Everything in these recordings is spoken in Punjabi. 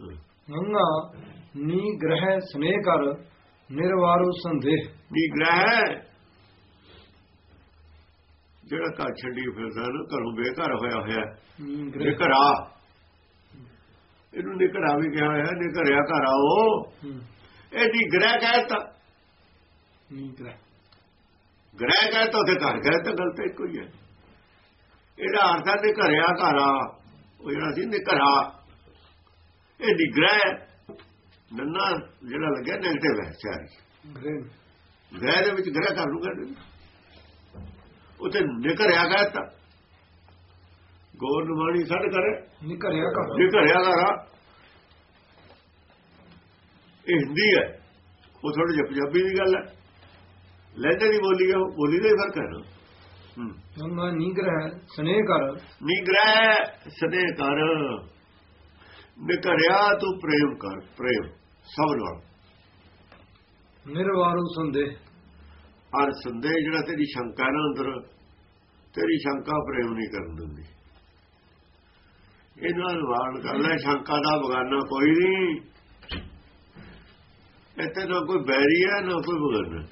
ਗੰਗਾ ਨੀ ਗ੍ਰਹਿ ਸਨੇਹ ਕਰ ਨਿਰਵਾਰੂ ਸੰਦੇਹ। ਨਿਗ੍ਰਹਿ ਜਿਹੜਾ ਘਰ ਛੱਡੀ ਫਿਰਦਾ ਨਾ ਘਰੋਂ ਬੇਘਰ ਹੋਇਆ ਹੋਇਆ। ਨੀ ਗ੍ਰਹਿ। ਨਿਕਰਾ ਇਹਨੂੰ ਨਿਕਰਾ ਵੀ ਕਿਹਾ ਹੋਇਆ ਨਿਕਰਿਆ ਘਰ ਆਓ। ਹੂੰ, ਇਹ ਨਿਗ੍ਰਹਿ ਕਹਿਤਾ। ਨੀ ਗ੍ਰਹਿ। ਗ੍ਰਹਿ ਕਹਿਤਾ ਤੇ ਘਰ ਕਹਿ ਤਾਂ ਗਲਤ ਇੱਕੋ ਹੀ ਹੈ। ਇਹਦਾ ਅਰਥ ਹੈ ਨਿਕਰਿਆ ਘਰ ਆ। ਉਹ ਜਿਹੜਾ ਸੀ ਨਿਕਰਾ ਇਹ ਨਿਗ੍ਰਹਿ ਨੰਨਾ ਜਿਹੜਾ ਲੱਗਿਆ ਨੈਗੇਟਿਵ ਹੈ। ਚਾਰੀ ਗ੍ਰਹਿ ਦੇ ਵਿੱਚ ਗ੍ਰਹਿ ਕਰ ਲੂਗਾ ਉਤੇ ਨਿਕਰਿਆ ਕਹਿਤਾ ਗੌਰ ਨਮਾਣੀ ਛੱਡ ਕਰੇ। ਨੀ ਘਰਿਆ ਕਰ ਨਿਕਰਿਆ ਘਰ ਇਹ ਹਿੰਦੀ ਹੈ। ਉਹ ਥੋੜੀ ਜਿਹੀ ਪੰਜਾਬੀ ਦੀ ਗੱਲ ਹੈ। ਲਹਿੰਦੇ ਦੀ ਬੋਲੀ ਹੈ ਉਹ ਬੋਲੀ ਦਾ ਹੀ ਫ਼ਰਕ ਹੈ ਨਾ। ਹੂੰ। ਗੰਗਾ ਨੀ ਗ੍ਰਹਿ ਸਨੇਹ ਕਰ ਨਿਗ੍ਰਹਿ ਸਦੇ ਕਰ ਨਿਕਰਿਆ ਤੂੰ ਪ੍ਰੇਮ ਕਰ ਪ੍ਰੇਮ ਸਭ ਨਾਲ। ਨਿਰਵਾਰੂ ਸੰਦੇਹ। ਹਰ ਸੰਦੇਹ ਜਿਹੜਾ ਤੇਰੀ ਸ਼ੰਕਾ ਹੈ ਨਾ ਅੰਦਰ ਤੇਰੀ ਸ਼ੰਕਾ ਪ੍ਰੇਮ ਨਹੀਂ ਕਰਨ ਦਿੰਦੀ। ਇਹਨਾਂ ਨੂੰ ਵਾਰਨ ਕਰ ਲੈ ਸ਼ੰਕਾ ਦਾ ਬਗਾਨਾ ਕੋਈ ਨਹੀਂ। ਇੱਥੇ ਨਾ ਕੋਈ ਬੈਰੀ ਹੈ ਨਾ ਕੋਈ ਬਗਾਨਾ।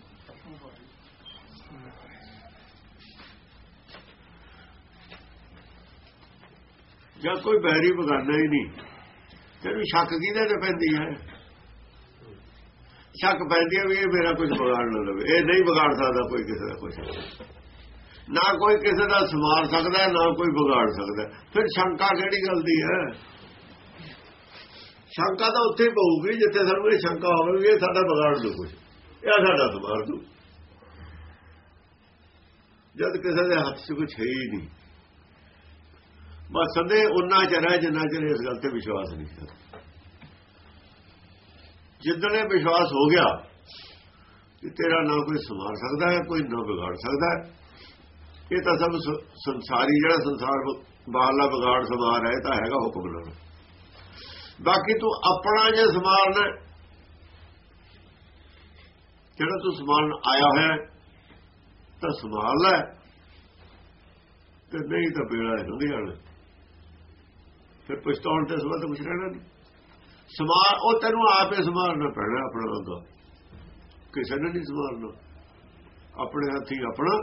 ਜਾਂ ਕੋਈ ਬੈਰੀ ਬਗਾਨਾ ਹੀ ਨਹੀਂ। ਤੈਨੂੰ ਸ਼ੱਕ ਕਿਹਦੇ ਤੇ ਪੈਂਦੀ ਹੈ? ਸ਼ੱਕ ਪੈਂਦੀ ਹੈ ਵੀ ਇਹ ਮੇਰਾ ਕੁਝ ਵਿਗਾੜ ਨਾ ਲਵੇ। ਇਹ ਨਹੀਂ ਵਿਗਾੜ ਸਕਦਾ ਕੋਈ ਕਿਸੇ ਦਾ ਕੁਝ। ਨਾ ਕੋਈ ਕਿਸੇ ਦਾ ਸਮਾਰ ਸਕਦਾ, ਨਾ ਕੋਈ ਵਿਗਾੜ ਸਕਦਾ। ਫਿਰ ਸ਼ੰਕਾ ਕਿਹੜੀ ਗੱਲ ਦੀ ਹੈ? ਸ਼ੰਕਾ ਤਾਂ ਉੱਥੇ ਹੀ ਪਊਗੀ, ਜਿੱਥੇ ਸਾਨੂੰ ਇਹ ਸ਼ੰਕਾ ਹੋਵੇ ਇਹ ਸਾਡਾ ਵਿਗਾੜ ਦੂ ਕੁਝ। ਇਹ ਸਾਡਾ ਸਮਾਰ ਦੂ। ਜਦ ਕਿਸੇ ਦੇ ਹੱਥ 'ਚ ਕੁਝ ਹੈ ਹੀ ਨਹੀਂ ਬਸ ਸੰਦੇ ਉਹਨਾਂ ਚਿਰ ਹੈ ਜਿੰਨਾ ਚਿਰ ਇਸ ਗੱਲ ਤੇ ਵਿਸ਼ਵਾਸ ਨਹੀਂ ਕਰਦਾ ਜਿੱਦਣ ਇਹ ਵਿਸ਼ਵਾਸ ਹੋ ਗਿਆ ਕਿ ਤੇਰਾ ਨਾ ਕੋਈ ਸਮਾਰ ਸਕਦਾ ਹੈ, ਕੋਈ ਨਾ ਵਿਗਾੜ ਸਕਦਾ ਹੈ, ਇਹ ਤਾਂ ਸਭ ਸੰਸਾਰੀ ਜਿਹੜਾ ਸੰਸਾਰ ਬ- ਬਾਹਰਲਾ ਵਿਗਾੜ ਸਮਾਰ ਹੈ, ਇਹ ਤਾਂ ਹੈਗਾ ਹੁਕਮ ਨਾਲ। ਬਾਕੀ ਤੂੰ ਆਪਣਾ ਜੇ ਸਮਾਰਨਾ ਜਿਹੜਾ ਤੂੰ ਸਮਾਰਨ ਆਇਆ ਹੋਇਆ ਤਾਂ ਸੰਭਾਲ ਲੈ। ਤੇ ਨਹੀਂ ਤਾਂ ਬੇੜਾ ਹੁੰਦੀ ਜਾਣਾ ਫਿਰ ਪਛਤਾਉਣ ਤੇ ਸਵਾਲ ਤਾਂ ਕੁਛ ਰਹਿਣਾ ਨਹੀਂ। ਸਮਾਰ ਉਹ ਤੈਨੂੰ ਆਪੇ ਸਮਾਰਨਾ ਪੈਣਾ ਆਪਣਾ ਅੰਗਾ ਕਿਸੇ ਨੇ ਨਹੀਂ ਸਮਾਰਨਾ ਆਪਣੇ ਹੱਥੀ ਆਪਣਾ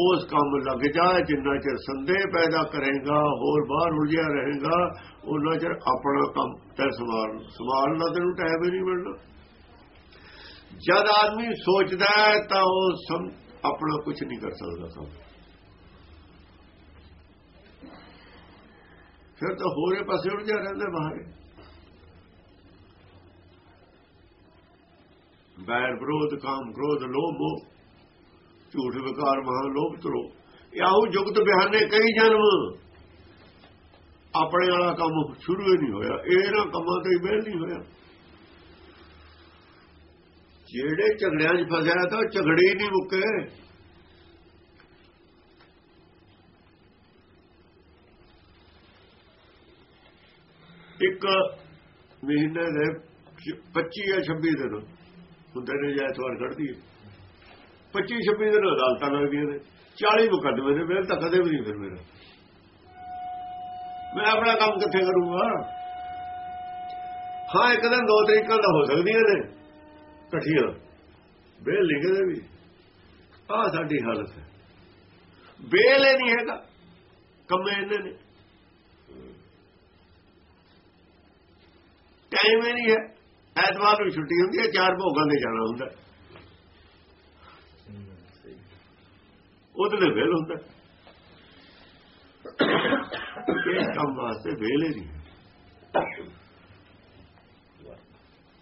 ਉਸ ਕੰਮ ਲੱਗ ਜਾ, ਜਿੰਨਾ ਚਿਰ ਸੰਦੇਹ ਪੈਦਾ ਕਰੇਗਾ, ਹੋਰ ਬਾਹਰ ਉਲਝਿਆ ਰਹੇਗਾ, ਉਹਨਾਂ ਚਿਰ ਆਪਣਾ ਕੰਮ ਤੈ ਸਮਾਰ ਸਮਾਰਨ ਦਾ ਤੈਨੂੰ ਟਾਈਮ ਹੀ ਨਹੀਂ ਮਿਲਣਾ। ਜਦ ਆਦਮੀ ਸੋਚਦਾ ਹੈ, ਤਾਂ ਉਹ ਆਪਣਾ ਕੁਝ ਨਹੀਂ ਕਰ ਸਕਦਾ ਕੰਮ। ਫਿਰ ਤਾਂ ਹੋਰੇ ਪਾਸੇ ਉਲਝਿਆ ਰਹਿੰਦਾ ਬਾਹਰ। ਬੈਰ ਵਿਰੋਧ, ਕਾਮ ਕ੍ਰੋਧ, ਲੋਭ ਝੂਠ ਵਿਕਾਰ, ਮਹਾ ਲੋਭ ਤਰੋ ਆਹੂ ਜੁਗਤ ਬਿਹਾਨੇ ਕਈ ਜਨਮ। ਆਪਣੇ ਵਾਲਾ ਕੰਮ ਸ਼ੁਰੂ ਹੀ ਨਹੀਂ ਹੋਇਆ। ਇਹਨਾਂ ਕੰਮਾਂ ਤੇ ਹੀ ਵਿਹਲ ਨਹੀਂ ਹੋਇਆ। ਜਿਹੜੇ ਝਗੜਿਆਂ 'ਚ ਫਸਿਆ ਤਾਂ ਉਹ ਝਗੜੇ ਹੀ ਨਹੀਂ ਮੁੱਕੇ। ਇੱਕ ਮਹੀਨੇ ਦੇ 25 ਜਾਂ 26 ਦਿਨ। ਹੁੰਦੇ ਨੇ ਜਾਂ ਐਤਵਾਰ ਕੱਢਦੀ ਹੈ। 25 26 ਦਿਨ ਅਦਾਲਤਾਂ ਲੱਗਦੀਆਂ ਨੇ। 40 ਮੁਕੱਦਮੇ ਨੇ। ਮੇਰੇ ਤਾਂ ਕਦੇ ਵੀ ਨਹੀਂ ਫਿਰ ਮੇਰਾ। ਮੈਂ ਆਪਣਾ ਕੰਮ ਕਿੱਥੇ ਕਰੂੰਗਾ? ਹਾਂ, ਇੱਕ ਦਿਨ ਦੋ ਤਰੀਕਾਂ ਦਾ ਹੋ ਸਕਦੀਆਂ ਨੇ। ਇਕੱਠੀਆਂ ਬੇਲ ਲਿਖਦੇ ਵੀ। ਆਹ ਸਾਡੀ ਹਾਲਤ ਹੈ। ਬੇਲ ਇਹ ਨਹੀਂ ਹੈਗਾ। ਕੰਮੇ ਇਹਨੇ ਨੇ। ਟਾਈਮ ਹੀ ਨਹੀਂ ਹੈ। ਐਤਵਾਰ ਨੂੰ ਛੁੱਟੀ ਹੁੰਦੀ ਹੈ, ਚਾਰ ਭੋਗਾਂ ਤੇ ਜਾਣਾ ਹੁੰਦਾ। ਉਹਦੇ ਤੇ ਵੇਲ ਹੁੰਦਾ। ਇਸ ਕੰਮ ਵਾਸਤੇ ਵੇਲ ਨਹੀਂ।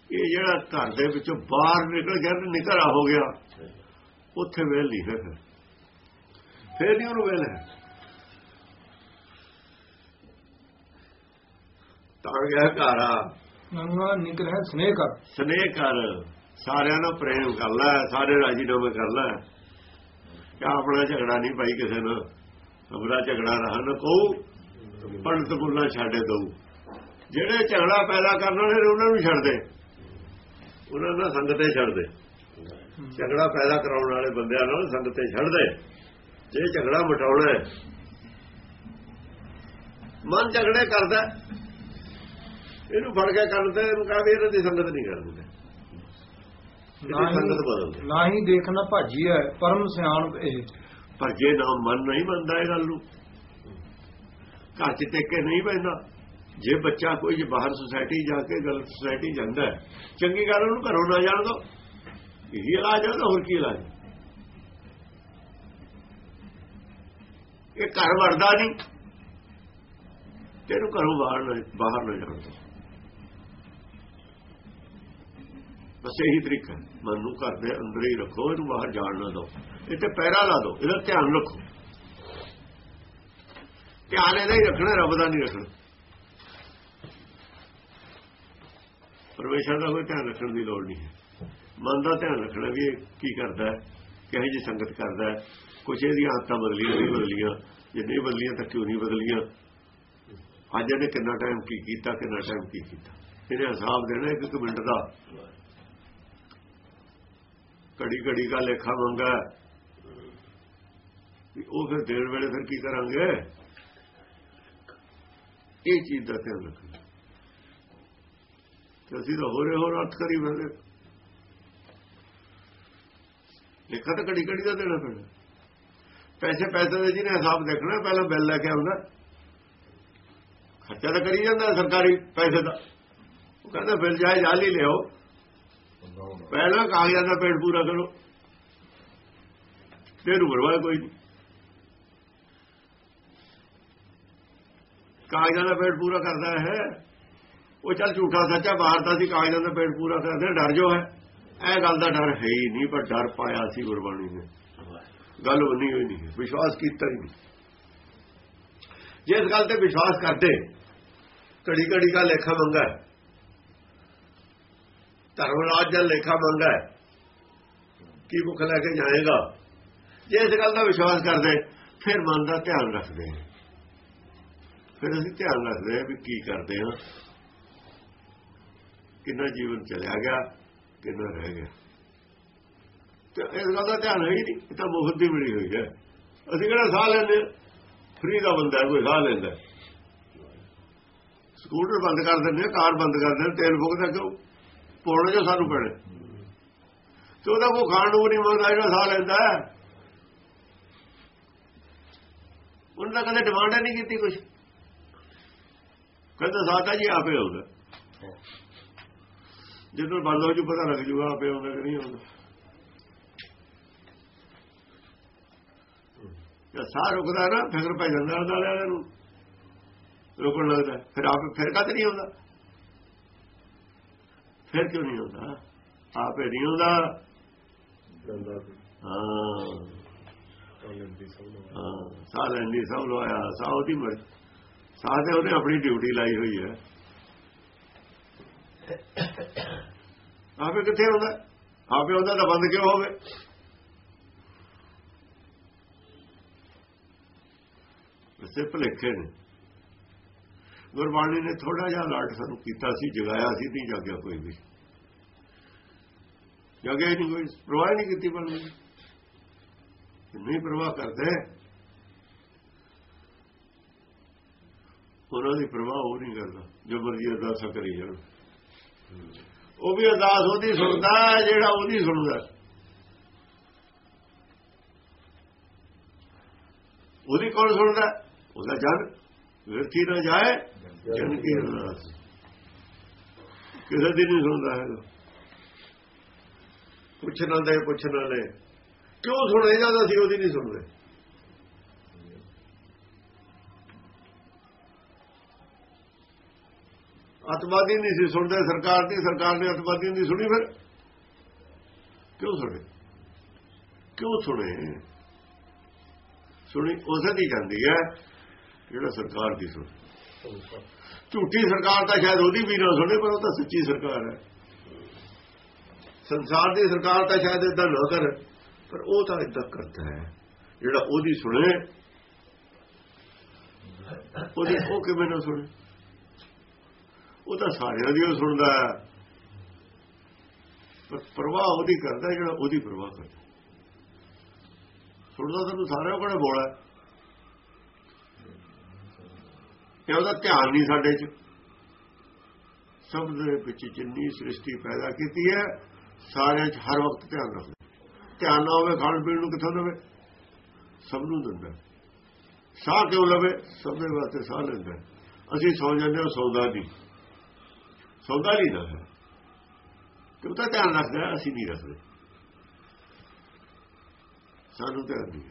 ਇਹ ਜਿਹੜਾ ਘਰ ਦੇ ਵਿੱਚੋਂ ਬਾਹਰ ਨਿਕਲ ਗਿਆ ਤੇ ਨਿਕਲਾ ਹੋ ਗਿਆ, ਉੱਥੇ ਵੇਲ ਨਹੀਂ ਹੈ ਫਿਰ। ਫਿਰ ਨਹੀਂ ਉਹਨੂੰ ਵੇਲ ਹੈ। ਤਾਂ ਗਿਆ ਘਰ ਆ। ਗੰਗਾ ਨੀ ਸਨੇਹ ਕਰ। ਸਨੇਹ ਕਰ। ਸਾਰਿਆਂ ਨਾਲ ਪ੍ਰੇਮ ਕਰ ਲੈ, ਸਾਰੇ ਰਾਜੀ ਨਾਮੇ ਕਰ ਲੈ। ਕਿਆ ਆਪਣਾ ਝਗੜਾ ਨਹੀਂ ਭਾਈ ਕਿਸੇ ਨਾਲ। ਅਬਰਾ ਝਗੜਾ ਰਹਾ ਕਹੂ, ਪੰਡਤ ਬੁੱਲਾ ਛੱਡੇ ਦਊ ਜਿਹੜੇ ਝਗੜਾ ਪੈਦਾ ਕਰਨ ਵਾਲੇ ਨੇ ਉਹਨਾਂ ਨੂੰ ਛੱਡ ਦੇ। ਉਹਨਾਂ ਨਾਲ ਸੰਗਤੇ ਛੱਡ ਦੇ। ਝਗੜਾ ਪੈਦਾ ਕਰਾਉਣ ਵਾਲੇ ਬੰਦਿਆਂ ਨਾਲ ਸੰਗਤੇ ਛੱਡ ਦੇ। ਜੇ ਝਗੜਾ ਮਟਾਉਣਾ ਹੈ, ਮਨ ਝਗੜੇ ਕਰਦਾ ਇਹਨੂੰ ਫੜ ਕੇ ਕਰਦਾ ਇਹਨੂੰ ਕਹਾਂ ਵੀ ਇਹਨਾਂ ਦੀ ਸੰਗਤ ਨਹੀਂ ਕਰਦੇ ਨਾ ਸੰਗਤ ਹੀ ਬਦਲਦੇ। ਨਾ ਹੀ ਦੇਖਣਾ ਭਾਜੀ ਹੈ ਪਰਮ ਸਿਆਣਪ ਇਹ। ਪਰ ਜੇ ਨਾ ਮਨ ਨਹੀਂ ਮੰਨਦਾ ਇਹ ਗੱਲ ਨੂੰ ਘਰ ਚ ਟੇਕੇ ਨਹੀਂ ਪੈਂਦਾ। ਜੇ ਬੱਚਾ ਕੋਈ ਜੇ ਬਾਹਰ ਸੁਸਾਇਟੀ ਜਾ ਕੇ ਗਲਤ ਸੁਸਾਇਟੀ ਜਾਂਦਾ ਹੈ, ਚੰਗੀ ਗੱਲ ਉਹਨੂੰ ਘਰੋਂ ਨਾ ਜਾਣ ਦੋ ਇਹੀ ਇਲਾਜ ਹੈ ਤਾਂ ਹੋਰ ਕੀ ਇਲਾਜ? ਇਹ ਘਰ ਵੜਦਾ ਨਹੀਂ। ਤੈਨੂੰ ਘਰੋਂ ਬਾਹਰ ਨਾ ਬਾਹਰ ਨਾ ਜਾਣ ਦੋ ਬਸ ਇਹੀ ਤਰੀਕਾ ਮਨ ਨੂੰ ਘਰ ਦੇ ਅੰਦਰ ਹੀ ਰੱਖੋ, ਇਹਨੂੰ ਬਾਹਰ ਜਾਣ ਨਾ ਦਿਓ। ਇਹ ਤੇ ਪੈਰਾ ਲਾ ਦਿਓ, ਇਹਦਾ ਧਿਆਨ ਰੱਖੋ। ਧਿਆਨ ਇਹਦਾ ਹੀ ਰੱਖਣਾ, ਰੱਬ ਦਾ ਨਹੀਂ ਰੱਖਣਾ। ਪਰਮੇਸ਼ਰ ਦਾ ਕੋਈ ਧਿਆਨ ਰੱਖਣ ਦੀ ਲੋੜ ਨਹੀਂ ਹੈ। ਮਨ ਦਾ ਧਿਆਨ ਰੱਖਣਾ ਵੀ ਇਹ ਕੀ ਕਰਦਾ ਹੈ, ਕਿਹੋ ਜਿਹੀ ਸੰਗਤ ਕਰਦਾ ਹੈ, ਕੁਛ ਇਹਦੀਆਂ ਆਦਤਾਂ ਬਦਲੀਆਂ, ਨਹੀਂ ਬਦਲੀਆਂ, ਜੇ ਨਹੀਂ ਬਦਲੀਆਂ ਤਾਂ ਕਿਉਂ ਨਹੀਂ ਬਦਲੀਆਂ? ਅੱਜ ਇਹਨੇ ਕਿੰਨਾ ਟਾਈਮ ਕੀ ਕੀਤਾ, ਕਿੰਨਾ ਟਾਈਮ ਕੀ ਕੀਤਾ? ਇਹਦੇ ਹਿਸਾਬ ਦੇਣਾ ਇੱਕ ਇੱਕ ਮਿੰਟ ਦਾ। ਘੜੀ ਘੜੀ ਦਾ ਲੇਖਾ ਮੰਗਾ। ਵੀ ਉਹ ਫਿਰ ਦੇਣ ਵੇਲੇ ਫਿਰ ਕੀ ਕਰਾਂਗੇ? ਇਹ ਚੀਜ਼ ਦਾ ਧਿਆਨ ਰੱਖਣਾ। ਤੇ ਅਸੀਂ ਤਾਂ ਹੋਰੇ ਹੋਰ ਅਰਥ ਕਰੀ ਫਿਰਦੇ। ਲੇਖਾ ਤਾਂ ਘੜੀ ਘੜੀ ਦਾ ਦੇਣਾ ਪੈਣਾ। ਪੈਸੇ ਪੈਸੇ ਦੇ ਜਿਹਨੇ ਹਿਸਾਬ ਦੇਖਣਾ, ਪਹਿਲਾਂ ਬਿੱਲ ਲੈ ਕੇ ਆਉਂਦਾ। ਖਰਚਾ ਤਾਂ ਕਰੀ ਜਾਂਦਾ ਸਰਕਾਰੀ ਪੈਸੇ ਦਾ। ਉਹ ਕਹਿੰਦਾ, ਬਿੱਲ ਜਾਏ ਜਾਲੀ ਲਿਓ ਪਹਿਲਾਂ ਕਾਗਜ਼ਾਂ ਦਾ ਪੇਟ ਪੂਰਾ ਕਰੋ। ਫਿਰ ਉਰਵਾ ਕੋਈ ਨਹੀਂ। ਕਾਗਜ਼ਾਂ ਦਾ ਪੇਟ ਪੂਰਾ ਕਰਦਾ ਹੈ। ਉਹ ਚੱਲ ਝੂਠਾ ਸੱਚਾ ਬਾਹਰ ਦਾ ਸੀ, ਕਾਗਜ਼ਾਂ ਦਾ ਪੇਟ ਪੂਰਾ ਕਰਦੇ ਡਰ ਜੋ ਹੈ। ਇਹ ਗੱਲ ਦਾ ਡਰ ਹੈ ਹੀ ਨਹੀਂ, ਪਰ ਡਰ ਪਾਇਆ ਸੀ ਗੁਰਬਾਣੀ ਨੇ। ਗੱਲ ਬਣੀ ਹੋਈ ਨਹੀਂ, ਵਿਸ਼ਵਾਸ ਕੀਤਾ ਹੀ ਨਹੀਂ। ਜਿਸ ਗੱਲ ਤੇ ਵਿਸ਼ਵਾਸ ਕਰਦੇ, ਘੜੀ ਘੜੀ ਦਾ ਲੇਖਾ ਮੰਗਾ ਧਰਮਰਾਜ ਦਾ ਲੇਖਾ ਮੰਗਾ ਕੀ ਮੁਖ ਲੈ ਕੇ ਜਾਏਗਾ? ਜੇ ਇਸ ਗੱਲ ਦਾ ਵਿਸ਼ਵਾਸ ਕਰਦੇ ਫਿਰ ਮਨ ਦਾ ਧਿਆਨ ਰੱਖਦੇ ਹਾਂ। ਫਿਰ ਅਸੀਂ ਧਿਆਨ ਰੱਖਦੇ ਹਾਂ ਵੀ ਕੀ ਕਰਦੇ ਹਾਂ। ਕਿੰਨਾ ਜੀਵਨ ਚਲਿਆ ਗਿਆ ਕਿੰਨਾ ਰਹਿ ਗਿਆ। ਤੇ ਇਸ ਗੱਲ ਦਾ ਧਿਆਨ ਹੈ ਹੀ ਨਹੀਂ ਇਹ ਤਾਂ ਮੁਫਤ ਦੀ ਮਿਲੀ ਹੋਈ ਹੈ। ਅਸੀਂ ਕਿਹੜਾ ਸਾਹ ਲੈਂਦੇ ਫ੍ਰੀ ਦਾ ਬੰਦਾ ਕੋਈ ਸਾਹ ਲੈਂਦਾ ਸਕੂਟਰ ਬੰਦ ਕਰ ਦਿੰਦੇ ਆ, ਕਾਰ ਬੰਦ ਕਰ ਦਿੰਦੇ ਤੇਲ ਫੁਕਦਾ ਕਿਉਂ ਪੋਣ ਜੋ ਸਾਨੂੰ ਪੈਣੇ? ਤੇ ਉਹਦਾ ਕੋ ਖਾਣ ਨੂੰ ਨਹੀਂ ਮੰਗਦਾ, ਜਿਹੜਾ ਸਾਹ ਲੈਂਦਾ ਉਹਨਾਂ ਦਾ ਕਦੇ ਡਿਮਾਂਡ ਨਹੀਂ ਕੀਤੀ ਕੁਝ ਕਹਿੰਦਾ ਸਾਤਾ ਜੀ ਆਪੇ ਆਉਂਦਾ। ਜਦੋਂ ਬੰਦ ਹੋ ਜੂ, ਪਤਾ ਲੱਗ ਜੂਗਾ ਆਪੇ ਆਉਂਦਾ ਕਿ ਨਹੀਂ ਆਉਂਦਾ। ਜੇ ਸਾਹ ਰੁਕਦਾ ਨਾ ਫਿਕਰ ਪੈ ਜਾਂਦਾ ਉਹਦਾ ਵਾਲਿਆਂ ਨੂੰ। ਰੁਕਣ ਲੱਗਦਾ, ਫਿਰ ਆਪ ਫਿਰ ਕਦ ਨਹੀਂ ਆਉਂਦਾ। ਫਿਰ ਕਿਉਂ ਨਹੀਂ ਆਉਂਦਾ ਆਪੇ ਨਹੀਂ ਆਉਂਦਾ ਹਾਂ। ਸਾਹ ਲੈਣ ਦੀ ਸਭ ਲਵਾਇਆ ਸਾਹ ਉਹਦੀ ਮਰਜ਼ੀ ਸਾਹ ਤੇ ਉਹਨੇ ਆਪਣੀ ਡਿਊਟੀ ਲਾਈ ਹੋਈ ਹੈ। ਆਪੇ ਕਿੱਥੇ ਆਉਂਦਾ ਆਪੇ ਆਉਂਦਾ ਤਾਂ ਬੰਦ ਕਿਉਂ ਹੋਵੇ? ਵੈਸੇ ਭਲੇਖੇ ਨੇ। ਗੁਰਬਾਣੀ ਨੇ ਥੋੜਾ ਜਿਹਾ ਲਾਟ ਸਾਨੂੰ ਕੀਤਾ ਸੀ ਜਗਾਇਆ ਸੀ ਨਹੀਂ ਜਾਗਿਆ ਕੋਈ ਵੀ। ਜਾਗਿਆ ਹੀ ਨਹੀਂ ਕੋਈ ਪ੍ਰਵਾਹ ਨਹੀਂ ਕੀਤੀ ਬਣ ਨਹੀਂ। ਪ੍ਰਵਾਹ ਕਰਦੇ ਉਹਨਾਂ ਦੀ ਪ੍ਰਵਾਹ ਉਹ ਨਹੀਂ ਕਰਦਾ, ਜੋ ਮਰਜ਼ੀ ਅਰਦਾਸਾਂ ਕਰੀ ਜਾਣ। ਉਹ ਵੀ ਅਰਦਾਸ ਉਹਦੀ ਸੁਣਦਾ ਜਿਹੜਾ ਉਹਦੀ ਸੁਣਦਾ ਉਹਦੀ ਕੌਣ ਸੁਣਦਾ ਉਹਦਾ ਜਨ। ਵਿਰਥੀ ਨਾ ਜਾਏ, ਜਨ ਕੀ ਅਰਦਾਸ। ਕਿਸੇ ਦੀ ਨਹੀਂ ਸੁਣਦਾ ਹੈਗਾ। ਪੁੱਛਣ ਦੇ ਪੁੱਛਣ ਵਾਲੇ ਕਿਉਂ ਸੁਣੇ ਜਾਂਦਾ ਸੀ, ਉਹਦੀ ਨਹੀਂ ਸੁਣਦੇ। ਅਤਵਾਦੀ ਨਹੀਂ ਸੀ ਸੁਣਦੇ, ਸਰਕਾਰ ਦੀ, ਸਰਕਾਰ ਨੇ ਅਤਵਾਦੀਆਂ ਦੀ ਸੁਣੀ ਫਿਰ। ਕਿਉਂ ਸੁਣੇ? ਕਿਉਂ ਸੁਣੇ? ਸੁਣੀ ਉਸੇ ਦੀ ਜਾਂਦੀ ਹੈ, ਜਿਹੜਾ ਸਰਕਾਰ ਦੀ ਸੁਣ। ਝੂਠੀ ਸਰਕਾਰ ਤਾਂ ਸ਼ਾਇਦ ਉਹਦੀ ਵੀ ਨਾ ਸੁਣੇ, ਪਰ ਉਹ ਤਾਂ ਸੱਚੀ ਸਰਕਾਰ ਹੈ। ਸੰਸਾਰ ਦੀ ਸਰਕਾਰ ਤਾਂ ਸ਼ਾਇਦ ਇਦਾਂ ਨਾ ਕਰ, ਪਰ ਉਹ ਤਾਂ ਇਦਾਂ ਕਰਦਾ ਹੈ। ਜਿਹੜਾ ਉਹਦੀ ਸੁਣੇ, ਉਹਦੀ ਉਹ ਕਿਵੇਂ ਨਾ ਸੁਣੇ। ਉਹ ਤਾਂ ਸਾਰਿਆਂ ਦੀ ਉਹ ਸੁਣਦਾ ਹੈ। ਪਰ ਪ੍ਰਵਾਹ ਉਹਦੀ ਕਰਦਾ ਜਿਹੜਾ ਉਹਦੀ ਪ੍ਰਵਾਹ ਕਰਦਾ ਸੁਣਦਾ ਤੈਨੂੰ ਸਾਰਿਆਂ ਕੋਲੇ ਬੋਲਾ ਤੇ ਉਹਦਾ ਧਿਆਨ ਨਹੀਂ ਸਾਡੇ 'ਚ। ਸਭ ਦੇ ਵਿੱਚ ਜਿੰਨੀ ਸ੍ਰਿਸ਼ਟੀ ਪੈਦਾ ਕੀਤੀ ਹੈ ਸਾਰਿਆਂ 'ਚ ਹਰ ਵਕਤ ਧਿਆਨ ਰੱਖਦਾ ਧਿਆਨ ਨਾ ਹੋਵੇ, ਖਾਣ ਪੀਣ ਨੂੰ ਕਿੱਥੋਂ ਦੇਵੇ? ਸਭ ਨੂੰ ਦਿੰਦਾ ਸਾਹ ਕਿਉਂ ਲਵੇ? ਸਭ ਦੇ ਵਾਸਤੇ ਸਾਹ ਲੈਂਦਾ ਅਸੀਂ ਸੌ ਜਾਂਦੇ ਹਾਂ ਸੌਦਾ ਨਹੀਂ। ਸੌਦਾ ਨਹੀਂ ਨਾ ਹੈ। ਤੇ ਤਾਂ ਧਿਆਨ ਰੱਖਦਾ ਅਸੀਂ ਨਹੀਂ ਰੱਖਦੇ। ਸਾਨੂੰ ਧਿਆਨ ਨਹੀਂ